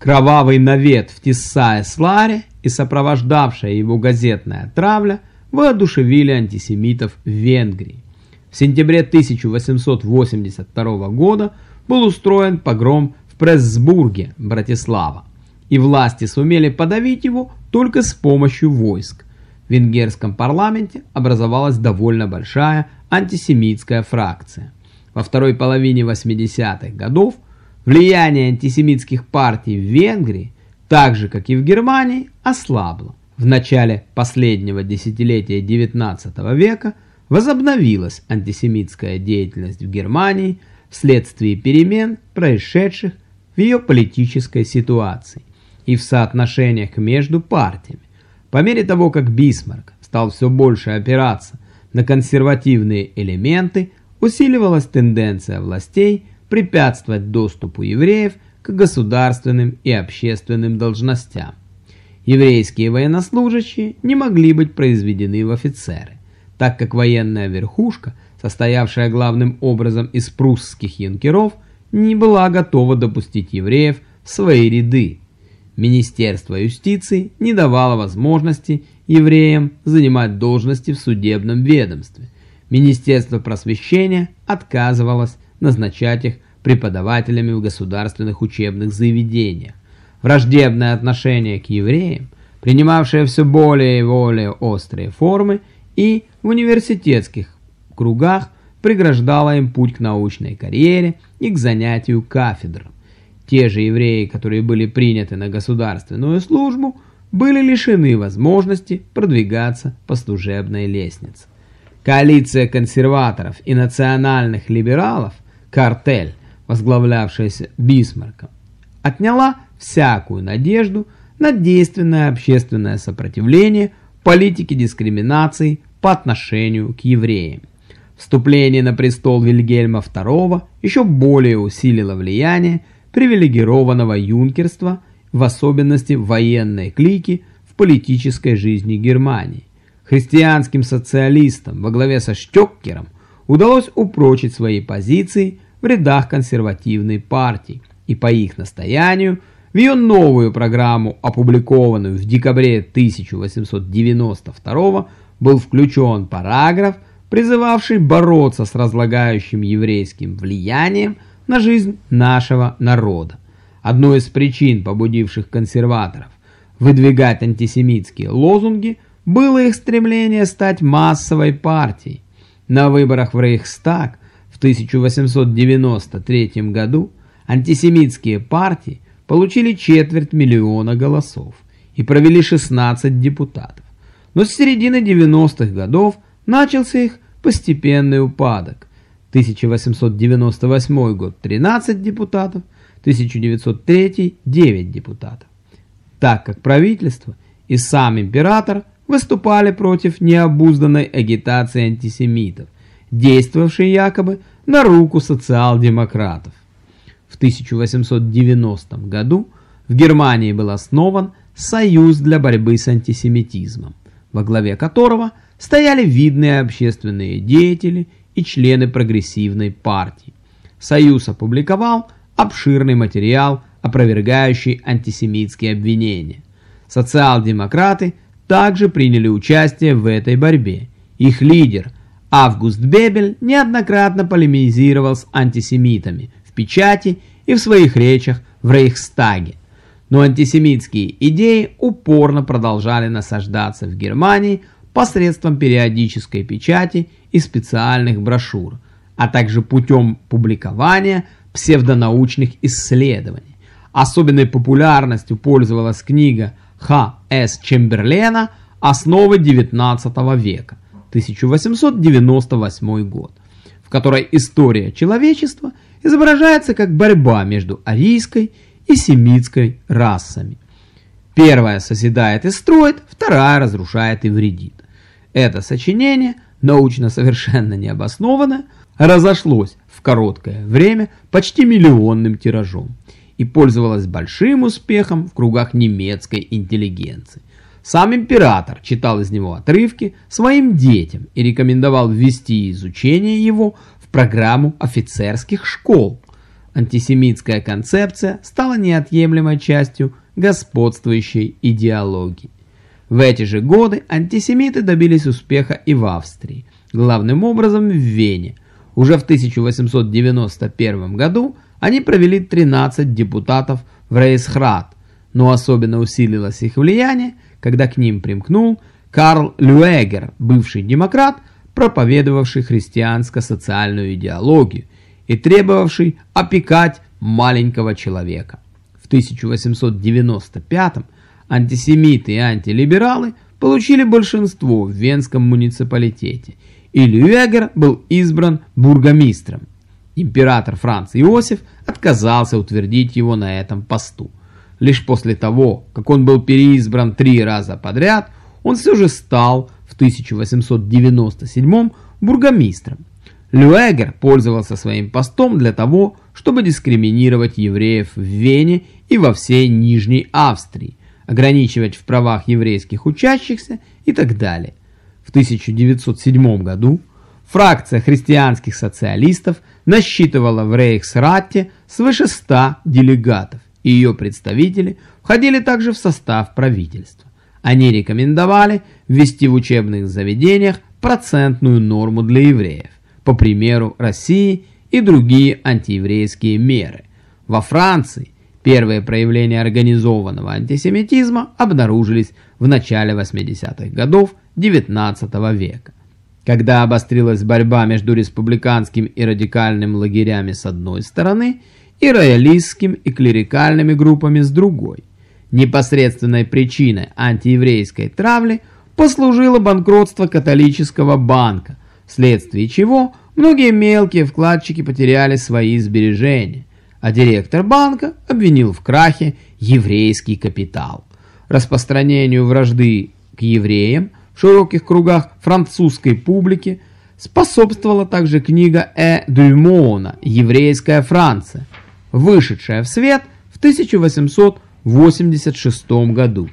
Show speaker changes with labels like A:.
A: Кровавый навет в Тиссае-Сларе и сопровождавшая его газетная травля воодушевили антисемитов в Венгрии. В сентябре 1882 года был устроен погром в Прессбурге, Братислава, и власти сумели подавить его только с помощью войск. В венгерском парламенте образовалась довольно большая антисемитская фракция. Во второй половине 80-х годов влияние антисемитских партий в Венгрии, так же как и в Германии, ослабло. В начале последнего десятилетия XIX века возобновилась антисемитская деятельность в Германии вследствие перемен, происшедших в ее политической ситуации и в соотношениях между партиями. По мере того, как Бисмарк стал все больше опираться на консервативные элементы, усиливалась тенденция властей препятствовать доступу евреев к государственным и общественным должностям. Еврейские военнослужащие не могли быть произведены в офицеры, так как военная верхушка, состоявшая главным образом из прусских юнкеров, не была готова допустить евреев в свои ряды. Министерство юстиции не давало возможности евреям занимать должности в судебном ведомстве. Министерство просвещения отказывалось назначать их преподавателями в государственных учебных заведениях. Враждебное отношение к евреям, принимавшее все более и более острые формы, и в университетских кругах преграждало им путь к научной карьере и к занятию кафедр. Те же евреи, которые были приняты на государственную службу, были лишены возможности продвигаться по служебной лестнице. Коалиция консерваторов и национальных либералов, картель, возглавлявшаяся Бисмарком, отняла всякую надежду на действенное общественное сопротивление политике дискриминации по отношению к евреям. Вступление на престол Вильгельма II еще более усилило влияние привилегированного юнкерства, в особенности военной клики в политической жизни Германии. Христианским социалистам во главе со Штёккером удалось упрочить свои позиции в рядах консервативной партии, и по их настоянию в ее новую программу, опубликованную в декабре 1892 был включен параграф, призывавший бороться с разлагающим еврейским влиянием – на жизнь нашего народа. Одной из причин, побудивших консерваторов выдвигать антисемитские лозунги, было их стремление стать массовой партией. На выборах в Рейхстаг в 1893 году антисемитские партии получили четверть миллиона голосов и провели 16 депутатов. Но с середины 90-х годов начался их постепенный упадок. 1898 год 13 депутатов, 1903 9 депутатов. Так как правительство и сам император выступали против необузданной агитации антисемитов, действовавшей якобы на руку социал-демократов. В 1890 году в Германии был основан Союз для борьбы с антисемитизмом, во главе которого стояли видные общественные деятели и члены прогрессивной партии. Союз опубликовал обширный материал, опровергающий антисемитские обвинения. Социал-демократы также приняли участие в этой борьбе. Их лидер Август Бебель неоднократно полемизировал с антисемитами в печати и в своих речах в Рейхстаге. Но антисемитские идеи упорно продолжали насаждаться в Германии посредством периодической печати и специальных брошюр, а также путем публикования псевдонаучных исследований. Особенной популярностью пользовалась книга Х. С. Чемберлена «Основы XIX века» 1898 год, в которой история человечества изображается как борьба между арийской и семитской расами. Первая созидает и строит, вторая разрушает и вредит. Это сочинение, научно совершенно необоснованное, разошлось в короткое время почти миллионным тиражом и пользовалось большим успехом в кругах немецкой интеллигенции. Сам император читал из него отрывки своим детям и рекомендовал ввести изучение его в программу офицерских школ. антисемитская концепция стала неотъемлемой частью господствующей идеологии. В эти же годы антисемиты добились успеха и в Австрии, главным образом в Вене. Уже в 1891 году они провели 13 депутатов в Рейсхрат, но особенно усилилось их влияние, когда к ним примкнул Карл Люэгер, бывший демократ, проповедовавший христианско-социальную идеологию и требовавший опекать маленького человека. В 1895 антисемиты и антилибералы получили большинство в Венском муниципалитете, и Люэгер был избран бургомистром. Император Франц Иосиф отказался утвердить его на этом посту. Лишь после того, как он был переизбран три раза подряд, он все же стал в 1897 бургомистром. Люэгер пользовался своим постом для того, чтобы дискриминировать евреев в Вене и во всей Нижней Австрии, ограничивать в правах еврейских учащихся и так далее. В 1907 году фракция христианских социалистов насчитывала в Рейхсратте свыше 100 делегатов, и ее представители входили также в состав правительства. Они рекомендовали ввести в учебных заведениях процентную норму для евреев, по примеру России и другие антиеврейские меры. Во Франции первые проявления организованного антисемитизма обнаружились в начале 80-х годов XIX века. Когда обострилась борьба между республиканским и радикальным лагерями с одной стороны и роялистским и клерикальными группами с другой, Непосредственной причиной антиеврейской травли послужило банкротство католического банка, вследствие чего многие мелкие вкладчики потеряли свои сбережения, а директор банка обвинил в крахе еврейский капитал. Распространению вражды к евреям в широких кругах французской публики способствовала также книга Э. Дюймона «Еврейская Франция», вышедшая в свет в 1800 1986 году.